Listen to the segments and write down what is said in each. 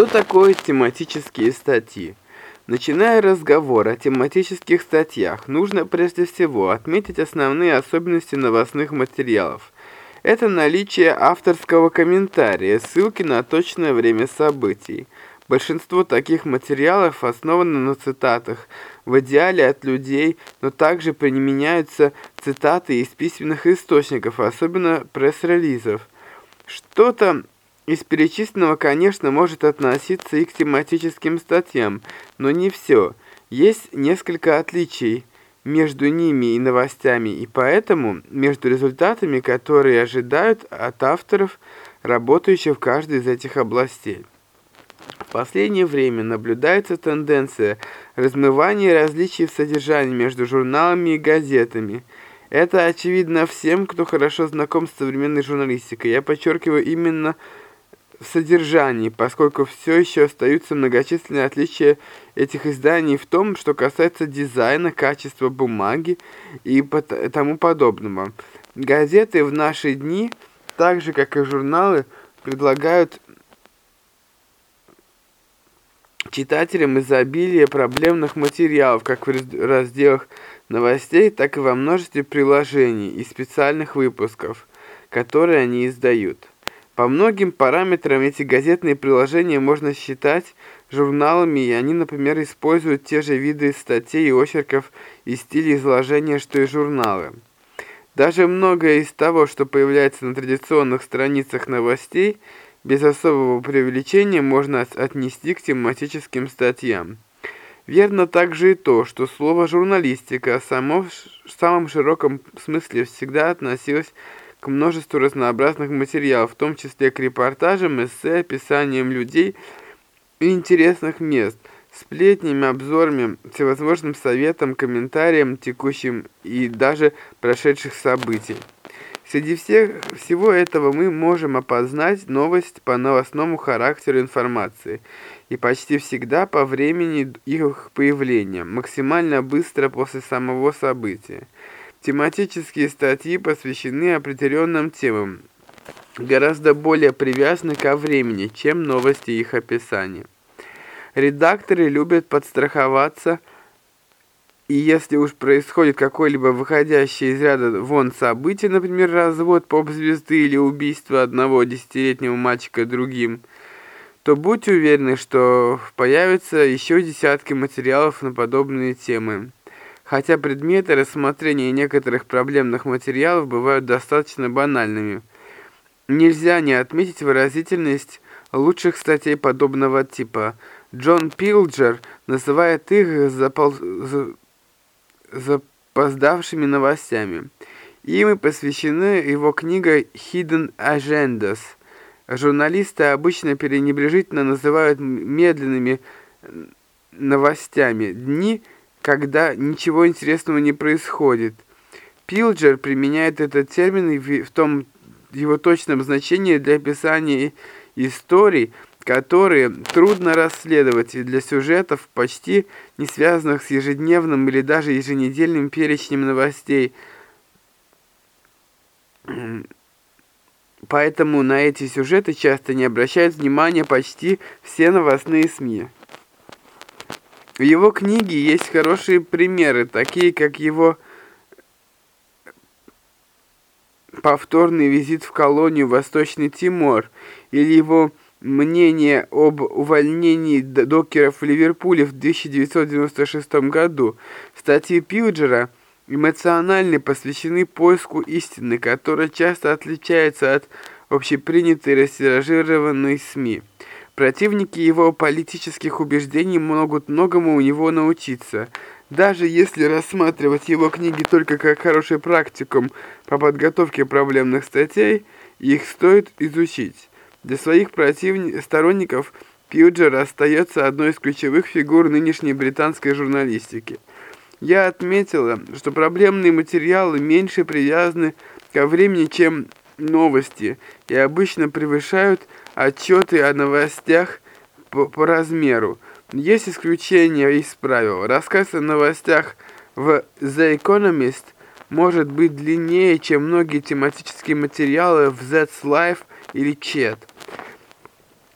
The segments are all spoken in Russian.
Что такое тематические статьи? Начиная разговор о тематических статьях, нужно прежде всего отметить основные особенности новостных материалов. Это наличие авторского комментария, ссылки на точное время событий. Большинство таких материалов основано на цитатах, в идеале от людей, но также применяются цитаты из письменных источников, особенно пресс-релизов. Что-то из перечисленного, конечно, может относиться и к тематическим статьям, но не все. Есть несколько отличий между ними и новостями, и поэтому между результатами, которые ожидают от авторов, работающих в каждой из этих областей. В последнее время наблюдается тенденция размывания различий в содержании между журналами и газетами. Это очевидно всем, кто хорошо знаком с современной журналистикой. Я подчеркиваю именно в содержании, поскольку все еще остаются многочисленные отличия этих изданий в том, что касается дизайна, качества бумаги и тому подобного. Газеты в наши дни, так же как и журналы, предлагают читателям изобилие проблемных материалов, как в разделах новостей, так и во множестве приложений и специальных выпусков, которые они издают. По многим параметрам эти газетные приложения можно считать журналами, и они, например, используют те же виды статей и очерков и стили изложения, что и журналы. Даже многое из того, что появляется на традиционных страницах новостей, без особого преувеличения можно отнести к тематическим статьям. Верно также и то, что слово «журналистика» само, в самом широком смысле всегда относилось к множеству разнообразных материалов, в том числе к репортажам, эссе, описаниям людей и интересных мест, сплетнями, обзорами, всевозможным советам, комментариям текущим и даже прошедших событий. Среди всех, всего этого мы можем опознать новость по новостному характеру информации и почти всегда по времени их появления, максимально быстро после самого события. Тематические статьи посвящены определенным темам, гораздо более привязаны ко времени, чем новости их описания. Редакторы любят подстраховаться, и если уж происходит какое-либо выходящее из ряда вон событие, например, развод поп-звезды или убийство одного десятилетнего мальчика другим, то будьте уверены, что появятся еще десятки материалов на подобные темы хотя предметы рассмотрения некоторых проблемных материалов бывают достаточно банальными. Нельзя не отметить выразительность лучших статей подобного типа. Джон Пилджер называет их запол... запоздавшими новостями. Им и посвящена его книга «Hidden Agendas». Журналисты обычно пренебрежительно называют медленными новостями дни, когда ничего интересного не происходит. Пилджер применяет этот термин в том его точном значении для описания историй, которые трудно расследовать и для сюжетов, почти не связанных с ежедневным или даже еженедельным перечнем новостей. Поэтому на эти сюжеты часто не обращают внимания почти все новостные СМИ. В его книге есть хорошие примеры, такие как его повторный визит в колонию Восточный Тимор или его мнение об увольнении докеров в Ливерпуле в 1996 году. Статьи Пилджера эмоционально посвящены поиску истины, которая часто отличается от общепринятой растиражированной СМИ. Противники его политических убеждений могут многому у него научиться. Даже если рассматривать его книги только как хороший практикум по подготовке проблемных статей, их стоит изучить. Для своих противников, сторонников Пьюджер остается одной из ключевых фигур нынешней британской журналистики. Я отметила, что проблемные материалы меньше привязаны ко времени, чем новости, и обычно превышают отчеты о новостях по, по размеру. Есть исключения из правил. Рассказ о новостях в The Economist может быть длиннее, чем многие тематические материалы в That's Life или Chat.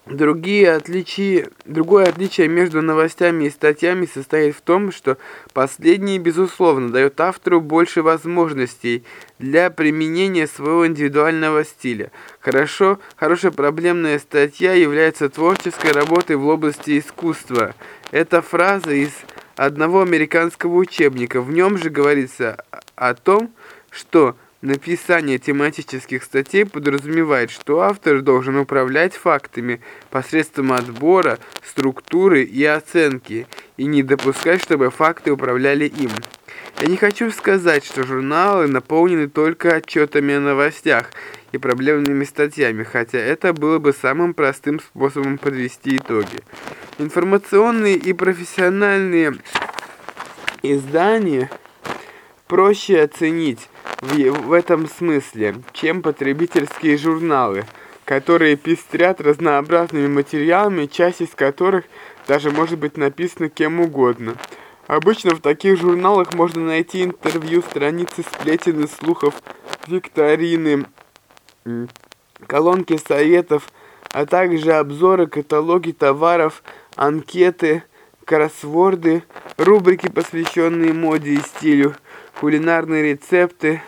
Другие отличия, другое отличие между новостями и статьями состоит в том, что последние, безусловно, дают автору больше возможностей для применения своего индивидуального стиля. Хорошо, хорошая проблемная статья является творческой работой в области искусства. Эта фраза из одного американского учебника. В нем же говорится о том, что Написание тематических статей подразумевает, что автор должен управлять фактами посредством отбора, структуры и оценки, и не допускать, чтобы факты управляли им. Я не хочу сказать, что журналы наполнены только отчетами о новостях и проблемными статьями, хотя это было бы самым простым способом подвести итоги. Информационные и профессиональные издания проще оценить, в, в этом смысле, чем потребительские журналы, которые пестрят разнообразными материалами, часть из которых даже может быть написана кем угодно. Обычно в таких журналах можно найти интервью, страницы сплетен и слухов, викторины, колонки советов, а также обзоры, каталоги товаров, анкеты, кроссворды, рубрики, посвященные моде и стилю, кулинарные рецепты,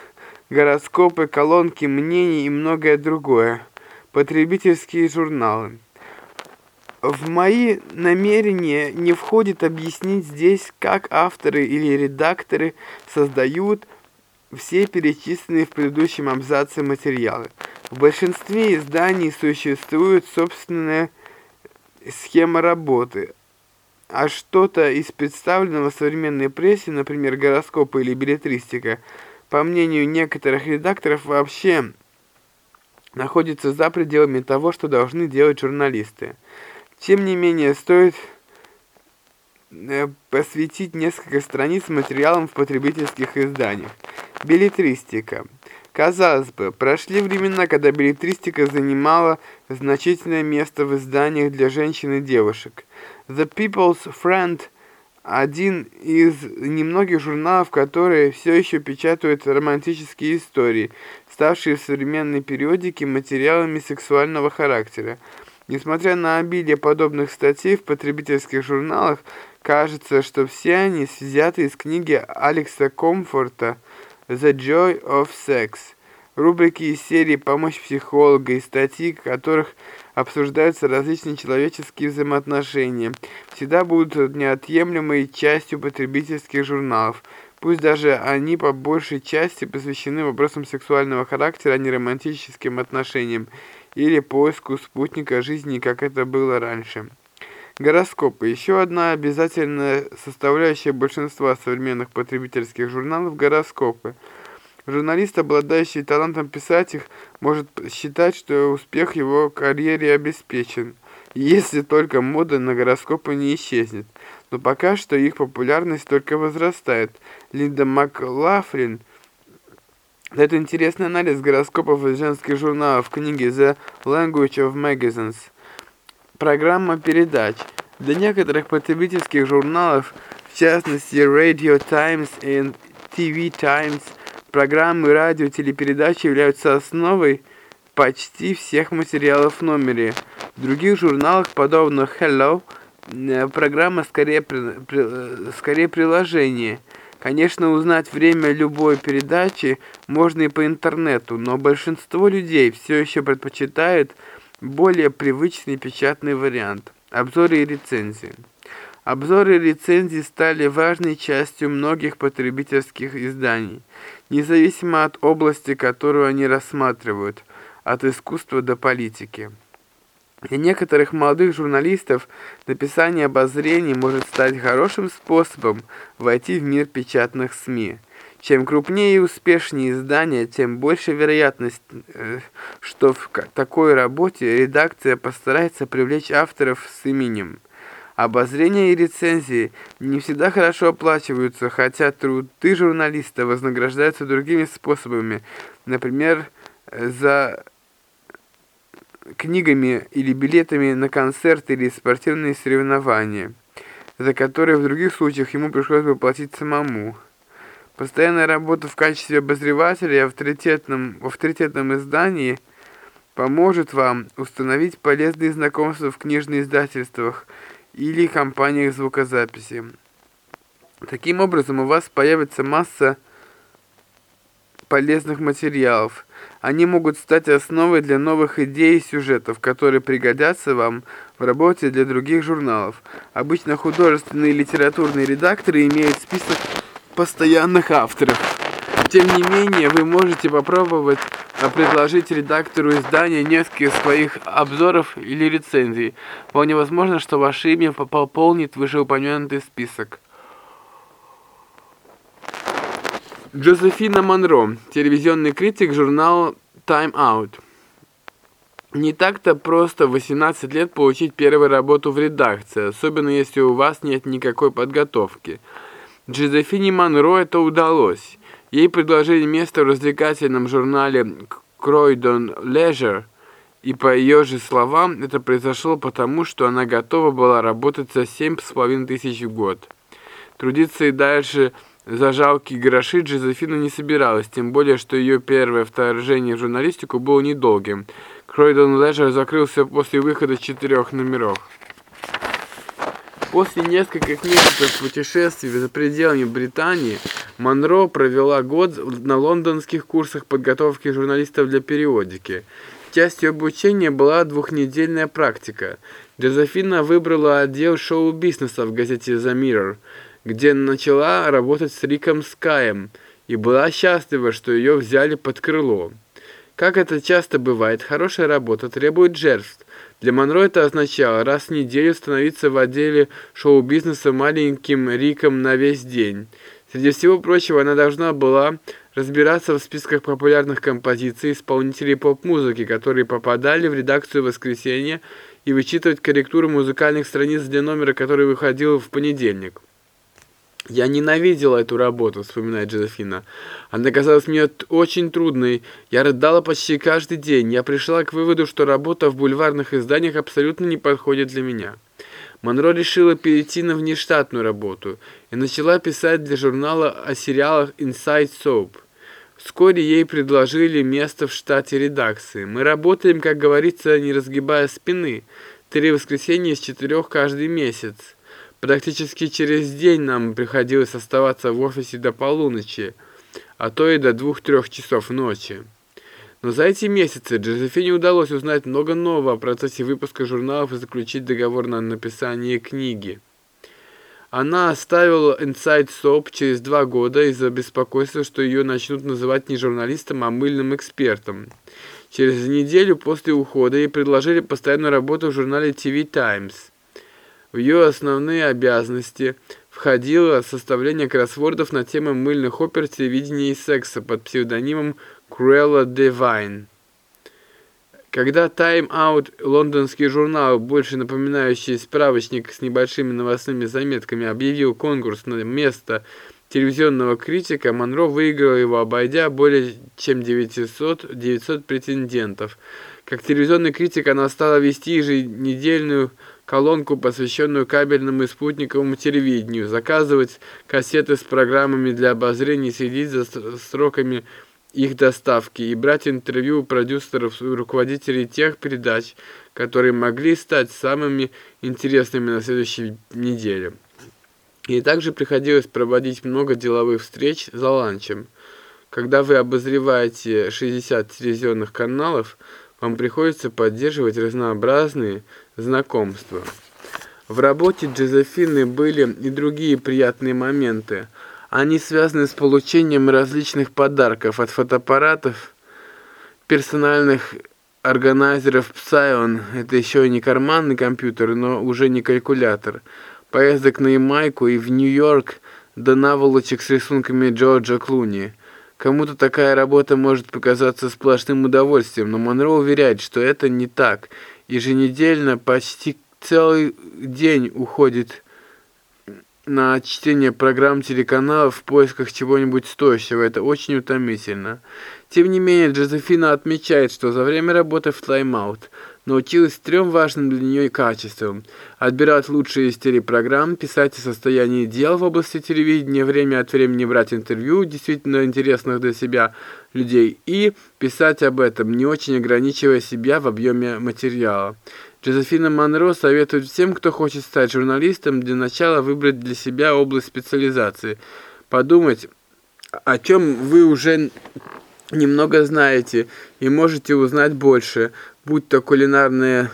гороскопы, колонки мнений и многое другое. Потребительские журналы. В мои намерения не входит объяснить здесь, как авторы или редакторы создают все перечисленные в предыдущем абзаце материалы. В большинстве изданий существует собственная схема работы, а что-то из представленного современной прессе, например, гороскопы или билетристика, по мнению некоторых редакторов, вообще находится за пределами того, что должны делать журналисты. Тем не менее, стоит э, посвятить несколько страниц материалам в потребительских изданиях. Билетристика. Казалось бы, прошли времена, когда билетристика занимала значительное место в изданиях для женщин и девушек. The People's Friend – один из немногих журналов, которые все еще печатают романтические истории, ставшие в современной периодике материалами сексуального характера. Несмотря на обилие подобных статей в потребительских журналах, кажется, что все они взяты из книги Алекса Комфорта The Joy of Sex. Рубрики из серии «Помощь психолога» и статьи, в которых обсуждаются различные человеческие взаимоотношения, всегда будут неотъемлемой частью потребительских журналов. Пусть даже они по большей части посвящены вопросам сексуального характера, а не романтическим отношениям или поиску спутника жизни, как это было раньше. Гороскопы. Еще одна обязательная составляющая большинства современных потребительских журналов – гороскопы. Журналист, обладающий талантом писать их, может считать, что успех его карьере обеспечен, если только мода на гороскопы не исчезнет. Но пока что их популярность только возрастает. Линда Маклафлин дает интересный анализ гороскопов из женских журналов в книге The Language of Magazines – Программа передач. Для некоторых потребительских журналов, в частности Radio Times и TV Times, программы радио телепередачи являются основой почти всех материалов в номере. В других журналах, подобных Hello, э, программа скорее, при, при, скорее приложение. Конечно, узнать время любой передачи можно и по интернету, но большинство людей все еще предпочитают более привычный печатный вариант. Обзоры и рецензии. Обзоры и рецензии стали важной частью многих потребительских изданий, независимо от области, которую они рассматривают, от искусства до политики. Для некоторых молодых журналистов написание обозрений может стать хорошим способом войти в мир печатных СМИ. Чем крупнее и успешнее издание, тем больше вероятность, э, что в такой работе редакция постарается привлечь авторов с именем. Обозрения и рецензии не всегда хорошо оплачиваются, хотя труды журналиста вознаграждаются другими способами, например, за книгами или билетами на концерты или спортивные соревнования, за которые в других случаях ему пришлось бы платить самому. Постоянная работа в качестве обозревателя в авторитетном, авторитетном издании поможет вам установить полезные знакомства в книжных издательствах или компаниях звукозаписи. Таким образом, у вас появится масса полезных материалов. Они могут стать основой для новых идей и сюжетов, которые пригодятся вам в работе для других журналов. Обычно художественные и литературные редакторы имеют список постоянных авторов. Тем не менее, вы можете попробовать предложить редактору издания несколько своих обзоров или рецензий. Вполне возможно, что ваше имя пополнит вышеупомянутый список. Джозефина Монро, телевизионный критик журнала Time Out. Не так-то просто в 18 лет получить первую работу в редакции, особенно если у вас нет никакой подготовки. Джозефине Монро это удалось. Ей предложили место в развлекательном журнале Croydon Leisure, и по ее же словам, это произошло потому, что она готова была работать за 7,5 тысяч в год. Трудиться и дальше за жалкие гроши Джозефина не собиралась, тем более, что ее первое вторжение в журналистику было недолгим. Кройдон Леджер закрылся после выхода четырех номеров. После нескольких месяцев путешествий за пределами Британии Монро провела год на лондонских курсах подготовки журналистов для периодики. Частью обучения была двухнедельная практика. Джозефина выбрала отдел шоу-бизнеса в газете «The Mirror», где начала работать с Риком Скаем и была счастлива, что ее взяли под крыло. Как это часто бывает, хорошая работа требует жертв. Для Монро это означало раз в неделю становиться в отделе шоу-бизнеса маленьким Риком на весь день. Среди всего прочего, она должна была разбираться в списках популярных композиций исполнителей поп-музыки, которые попадали в редакцию «Воскресенье» и вычитывать корректуру музыкальных страниц для номера, который выходил в понедельник. «Я ненавидела эту работу», — вспоминает Джозефина. «Она казалась мне очень трудной. Я рыдала почти каждый день. Я пришла к выводу, что работа в бульварных изданиях абсолютно не подходит для меня». Монро решила перейти на внештатную работу и начала писать для журнала о сериалах Inside Soap. Вскоре ей предложили место в штате редакции. «Мы работаем, как говорится, не разгибая спины. Три воскресенья из четырех каждый месяц». Практически через день нам приходилось оставаться в офисе до полуночи, а то и до двух-трех часов ночи. Но за эти месяцы Джозефине удалось узнать много нового о процессе выпуска журналов и заключить договор на написание книги. Она оставила Inside Soap через два года из-за беспокойства, что ее начнут называть не журналистом, а мыльным экспертом. Через неделю после ухода ей предложили постоянную работу в журнале TV Times – в ее основные обязанности входило составление кроссвордов на темы мыльных опер, телевидения и секса под псевдонимом Cruella Devine. Когда Time Out, лондонский журнал, больше напоминающий справочник с небольшими новостными заметками, объявил конкурс на место телевизионного критика, Монро выиграл его, обойдя более чем 900, 900 претендентов. Как телевизионный критик она стала вести еженедельную колонку, посвященную кабельному и спутниковому телевидению, заказывать кассеты с программами для обозрения, следить за сроками их доставки и брать интервью у продюсеров и руководителей тех передач, которые могли стать самыми интересными на следующей неделе. И также приходилось проводить много деловых встреч за ланчем. Когда вы обозреваете 60 телевизионных каналов, вам приходится поддерживать разнообразные знакомства. В работе Джозефины были и другие приятные моменты. Они связаны с получением различных подарков от фотоаппаратов, персональных органайзеров Psion, это еще не карманный компьютер, но уже не калькулятор, поездок на Ямайку и в Нью-Йорк до наволочек с рисунками Джорджа Клуни – Кому-то такая работа может показаться сплошным удовольствием, но Монро уверяет, что это не так. Еженедельно почти целый день уходит на чтение программ телеканалов в поисках чего-нибудь стоящего. Это очень утомительно. Тем не менее, Джозефина отмечает, что за время работы в Out научилась трем важным для нее качествам. Отбирать лучшие из телепрограмм, писать о состоянии дел в области телевидения, время от времени брать интервью действительно интересных для себя людей и писать об этом, не очень ограничивая себя в объеме материала. Джозефина Монро советует всем, кто хочет стать журналистом, для начала выбрать для себя область специализации. Подумать, о чем вы уже немного знаете и можете узнать больше, будь то кулинарная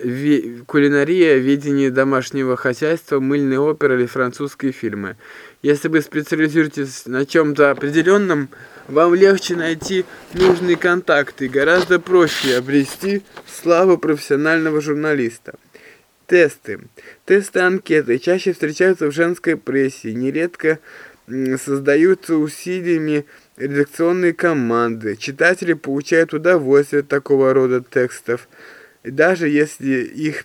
ви, кулинария, ведение домашнего хозяйства, мыльные оперы или французские фильмы. Если вы специализируетесь на чем-то определенном, вам легче найти нужные контакты, гораздо проще обрести славу профессионального журналиста. Тесты. Тесты-анкеты чаще встречаются в женской прессе, нередко создаются усилиями редакционные команды. Читатели получают удовольствие от такого рода текстов, даже если их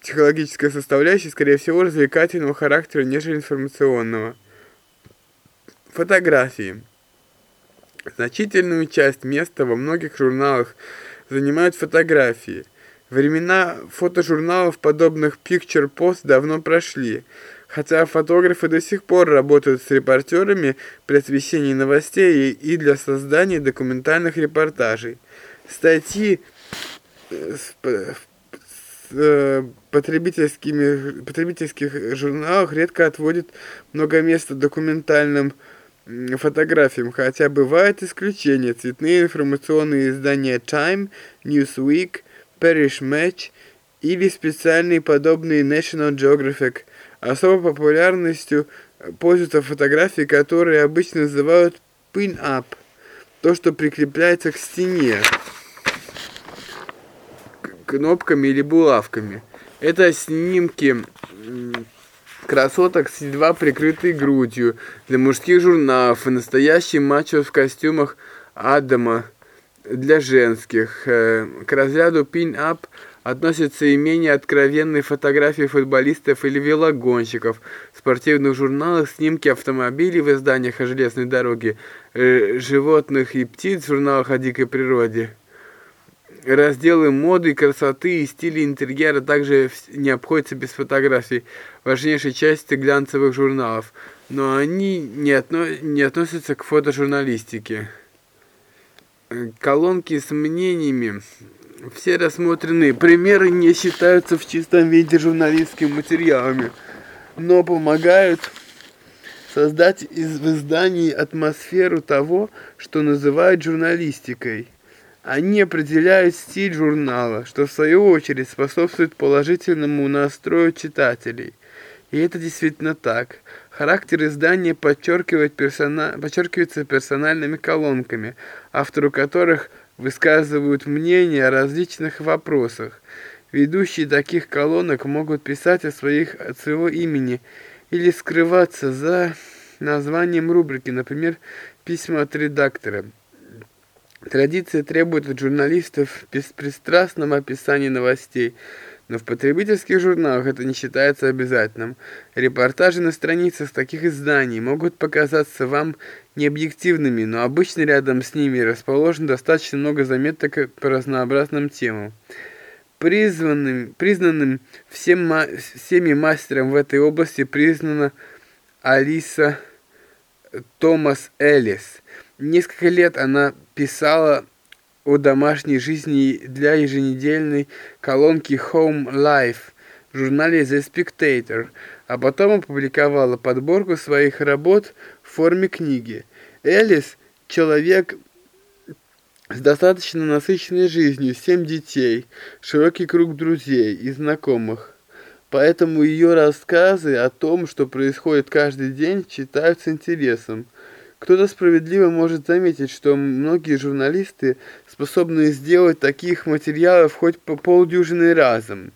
психологическая составляющая, скорее всего, развлекательного характера, нежели информационного. Фотографии. Значительную часть места во многих журналах занимают фотографии. Времена фотожурналов, подобных Picture Post, давно прошли. Хотя фотографы до сих пор работают с репортерами при освещении новостей и для создания документальных репортажей. Статьи э, с э, потребительскими, потребительских журналах редко отводят много места документальным фотографиям, хотя бывают исключения. Цветные информационные издания Time, Newsweek, Parish Match или специальные подобные National Geographic – Особой популярностью пользуются фотографии, которые обычно называют pin-up, то, что прикрепляется к стене кнопками или булавками. Это снимки красоток с едва прикрытой грудью для мужских журналов и настоящий мачо в костюмах Адама для женских. Э, к разряду pin-up относятся и менее откровенные фотографии футболистов или велогонщиков, в спортивных журналах снимки автомобилей в изданиях о железной дороге, э, животных и птиц в журналах о дикой природе. Разделы моды, красоты и стиля интерьера также не обходятся без фотографий, важнейшей части глянцевых журналов, но они не, отно не относятся к фотожурналистике. Э, колонки с мнениями все рассмотренные примеры не считаются в чистом виде журналистскими материалами, но помогают создать из в издании атмосферу того, что называют журналистикой. Они определяют стиль журнала, что в свою очередь способствует положительному настрою читателей. И это действительно так. Характер издания подчеркивает персона... подчеркивается персональными колонками, автору которых – высказывают мнения о различных вопросах. Ведущие таких колонок могут писать о своих, от своего имени или скрываться за названием рубрики, например, письма от редактора. Традиция требует от журналистов беспристрастного описания новостей, но в потребительских журналах это не считается обязательным. Репортажи на страницах таких изданий могут показаться вам необъективными, но обычно рядом с ними расположено достаточно много заметок по разнообразным темам. Призванным, признанным всем, всеми мастером в этой области признана Алиса Томас Эллис. Несколько лет она писала о домашней жизни для еженедельной колонки Home Life в журнале The Spectator, а потом опубликовала подборку своих работ в форме книги. Элис – человек с достаточно насыщенной жизнью, семь детей, широкий круг друзей и знакомых. Поэтому ее рассказы о том, что происходит каждый день, читают с интересом. Кто-то справедливо может заметить, что многие журналисты способны сделать таких материалов хоть по полдюжины разом.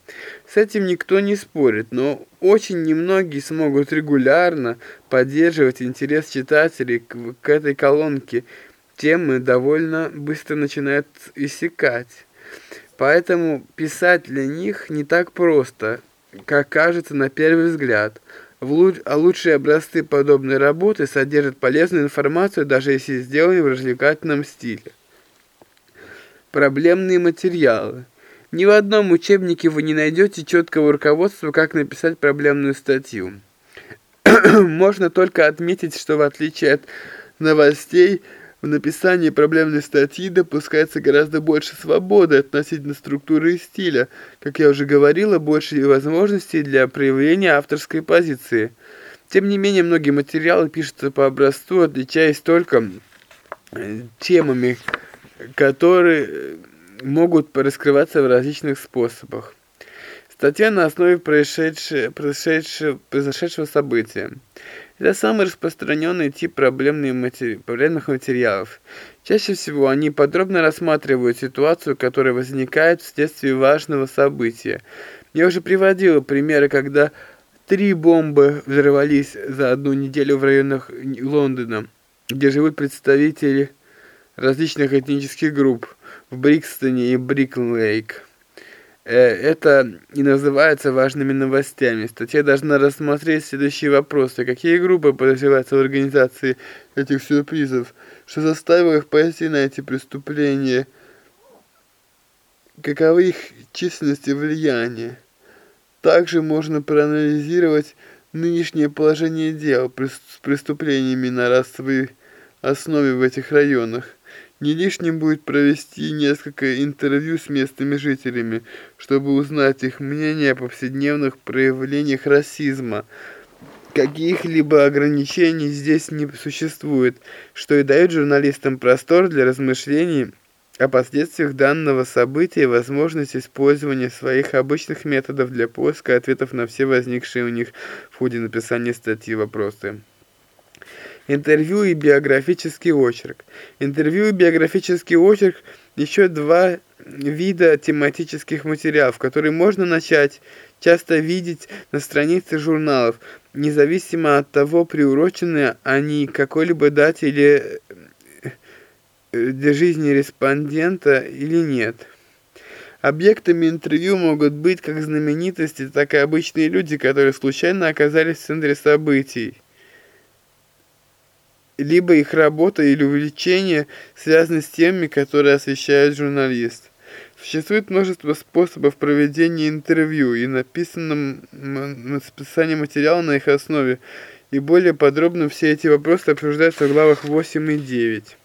С этим никто не спорит, но очень немногие смогут регулярно поддерживать интерес читателей к, к этой колонке. Темы довольно быстро начинают иссякать. Поэтому писать для них не так просто, как кажется на первый взгляд – а лучшие образцы подобной работы содержат полезную информацию, даже если сделаны в развлекательном стиле. Проблемные материалы. Ни в одном учебнике вы не найдете четкого руководства, как написать проблемную статью. Можно только отметить, что в отличие от новостей, в написании проблемной статьи допускается гораздо больше свободы относительно структуры и стиля, как я уже говорила, больше возможностей для проявления авторской позиции. Тем не менее, многие материалы пишутся по образцу, отличаясь только э, темами, которые могут раскрываться в различных способах. Статья на основе произошедшего, произошедшего события. Это самый распространенный тип матери... проблемных материалов. Чаще всего они подробно рассматривают ситуацию, которая возникает вследствие важного события. Я уже приводила примеры, когда три бомбы взорвались за одну неделю в районах Лондона, где живут представители различных этнических групп в Брикстоне и Бриклейк. Э, это и называется важными новостями. Статья должна рассмотреть следующие вопросы. Какие группы подозреваются в организации этих сюрпризов? Что заставило их пойти на эти преступления? Каковы их численность и влияние? Также можно проанализировать нынешнее положение дел с преступлениями на расовой основе в этих районах. Не лишним будет провести несколько интервью с местными жителями, чтобы узнать их мнение о повседневных проявлениях расизма. Каких-либо ограничений здесь не существует, что и дает журналистам простор для размышлений о последствиях данного события и возможность использования своих обычных методов для поиска ответов на все возникшие у них в ходе написания статьи вопросы. Интервью и биографический очерк. Интервью и биографический очерк – еще два вида тематических материалов, которые можно начать часто видеть на странице журналов, независимо от того, приурочены они к какой-либо дате или э, для жизни респондента или нет. Объектами интервью могут быть как знаменитости, так и обычные люди, которые случайно оказались в центре событий либо их работа или увлечение связаны с темами, которые освещает журналист. Существует множество способов проведения интервью и написанном написания материала на их основе, и более подробно все эти вопросы обсуждаются в главах 8 и 9.